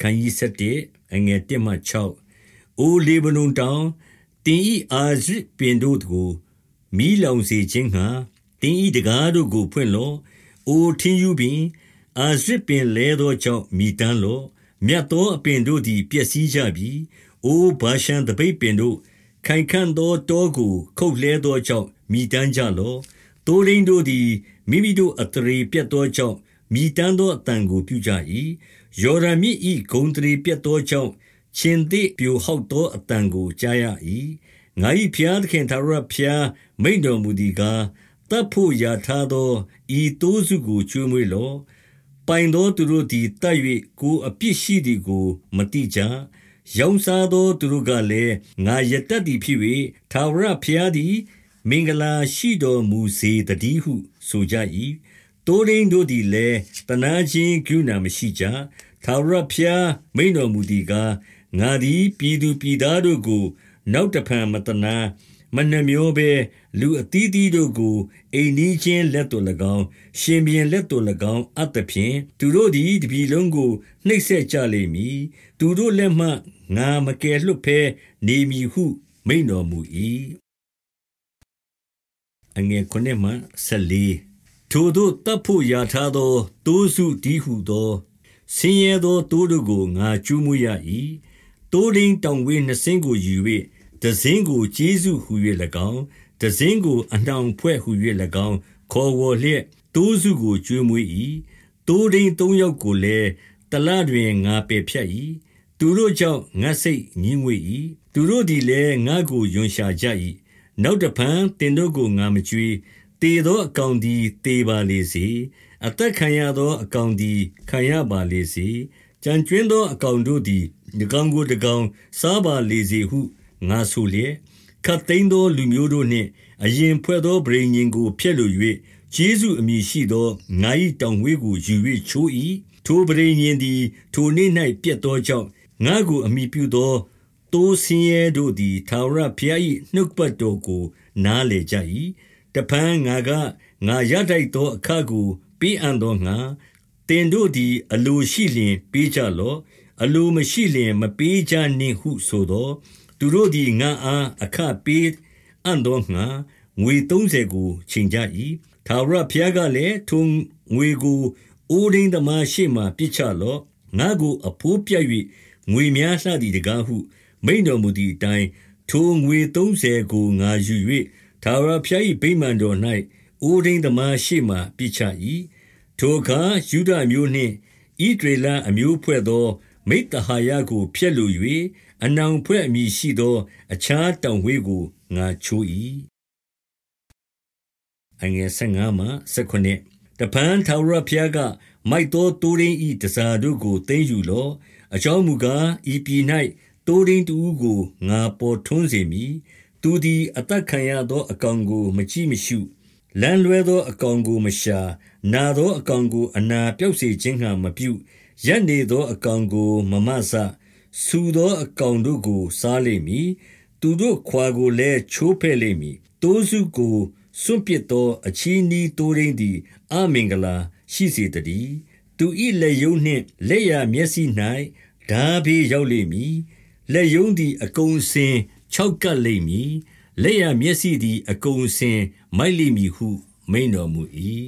ခန်းကြီး7အငယ်1မှ6အိုလေဗနုန်တောင်တင်ဤအာရစ်ပင်တို့ကိုမီးလောင်စေခြင်းငှာတင်ဤတကားတို့ကိုဖွင့်လောအိုထင်းယူပင်အာရစ်ပင်လဲသောကြောင့်မိတမ်းလောမြတ်သောအပင်တို့သည်ပျက်စီးကြပြီအိုဘာရှံတပိတ်ပင်တို့ခိုင်ခန့်သောတောကိုခုတ်လဲသောကြောင့်မိတမ်းကြလောတိုးရင်းတို့သည်မိမိတို့အတရေပြတ်သောကြောင့် မိတမ်းသောအတန်ကိုပြုကြ၏ယော်ဒန်မြစ်၏ဂုံတရေပြတ်သောကြောင့်ရှင်သေပြိုဟောက်သောအတန်ကိုကြားရ၏ငါ၏ဖျားသခင်သာရဖျားမိန်တော်မူသည်ကားတပ်ဖို့ရာထားသောဤတိုးစုကိုကျွေးမွေးလော့ပိုင်သောသူတို့သည်တတ်၍ကိုအပြစ်ရှိသည်ကိုမတိကြရောင်းစားသောသူတို့ကလည်းငါရတတ်သည်ဖြစ်၍သာဝရဖျားသည် မင်္ဂလာရှိတော်မူစေတည်းဟု ဆိုကြ၏ တိုးရင်းတို့သည်လည်းတနာချင်းကုဏမရှိကြထာဝရဘုရားမိန်တော်မူသည်ကားငါသည်ပြည်သူပြည်သားတို့ကို နောက်တဖန်မတနာမနှမျောဘဲလူအသီးသီးတို့ကိုအိမ်နီးချင်းလက်တော်၎င်းရှင်ဘင်လက်တော်၎င်းအပ်သဖြင့်သူတို့သည်တပြည်လုံးကိုနှိပ်စက်ကြလိမ့်မည်သူတို့လက်မှငါမကယ်လွတ်ဘဲနေမည်ဟု မိန်တော်မူ၏အငယ်9မှ14 ထိုတို့တပ်ဖို့ရာထားသောတိုးစုဒီဟုသော ဆင်းရဲသောတိုးတို့ကို ငါကျူးမွေးရ၏တိုးရင်းတောင်ဝေးနှစင်းကိုယူ၍တစင်းကို ကျေးဇူးဟူ၍၎င်း တစင်းကို အနှောင်ဖွဲ့ဟူ၍၎င်း ခေါ်ဝေါ်လျက်တိုးစုကို ကျွေးမွေး၏တိုးရင်းသုံးယောက်ကိုလည်း တလတွင် ငါပယ်ဖြတ်၏သူတို့ကြောင့် ငါစိတ်ညှင်းဝေ၏သူတို့သည်လည်း ငါကိုယွန်ရှာကြ၏နောက်တဖန်တင်တို့ကို ငါမကြွေး တေသောအကောင်သည်တေပါလေစေ အသက်ခံရသော အကောင်သည် ခံရပါလေစေကြံကျွင်းသော အကောင်တို့သည်ဒီကောင်ကို တကောင်စားပါလေစေဟု ငါဆိုလျက်ခတ်သိမ်းသော လူမျိုးတို့နှင့် အရင်ဖွဲ့သောဗြိဉ္ဉ်ကို ဖျက်လို၍ကျေးဇူးအမည်ရှိသော ငါ၏တောင်ဝေးကို ယူ၍ချိုး၏ထိုဗြိဉ္ဉ်သည် ထိုနေ့၌ပြတ်သောကြောင့် ငါကို အမိပြုသောတိုးဆင်းရဲတို့သည်သာဝရဘုရား၏နှုတ်ပတ်တော်ကို နားလေကြ၏ တပန်းငါကငါရတိုက်သောအခကို ပေးအံ့သောငါတင်တို့သည်အလိုရှိလျင်ပေးကြလော့အလိုမရှိလျင်မပေးကြနှင့်ဟုဆိုသော သူတို့သည်ငါအားအခပေးအံ့သောငါငွေ30ကိုချိန်ကြ၏သာဝရဘုရားကလည်းထုံငွေကိုအိုးဒိန်သမားရှေ့မှပြစ်ချလော့ငါကိုအဖိုးပြတ်၍ငွေများလှသည်တကားဟု မိန်တော်မူသည့်အတိုင်းထိုငွေ30ကိုငါယူ၍ သာဝရဘုရား၏ဗိမာန်တော်၌အိုးဒိန်သမားရှေ့မှပြစ်ချ၏ထိုအခါယူဒအမျိုးနှင့်ဣဒရေလအမျိုးဖွဲ့သော မိတ္တဟာယကို ဖျက်လို၍အနောင်ဖွဲ့အမည်ရှိသော အခြားတောင်ဝေးကို ငါချိုး၏အငယ်15မှ19တပန်းထာဝရဘုရားက မိုက်သောတိုးရင်းဤတစားတို့ကို သိမ်းယူလော့ အကြောင်းမူကား ဤပြည်၌တိုးရင်းတူကို ငါပေါ်ထွန်းစေမည် သူသည် အသက်ခံရသော အကောင်ကို မကြည့်မရှု လမ်းလွဲသော အကောင်ကို မရှာ နာသောအကောင်ကို အနာပြောက်စေခြင်းငှာမပြုရက်နေသောအကောင်ကို မမဆဆူသောအကောင်တို့ကို စားလိမ့်မည် သူတို့ခွာကိုလည်း ချိုးဖဲ့လိမ့်မည်တိုးစုကို စွန့်ပစ်သော အချီးနီးတိုးရင်းသည် အမင်္ဂလာရှိစေတည်း သူ၏လက်ယုံနှင့် လက်ရမျက်စိ၌ဓာဘေးရောက်လိမ့်မည် လက်ယုံသည် အကုန်စင် ခြောက်ကပ်လိမ့်မည်လက်ရမျက်စိသည် အကုန်စင်မိုက်လိမ့်မည်ဟု မိန်တော်မူ၏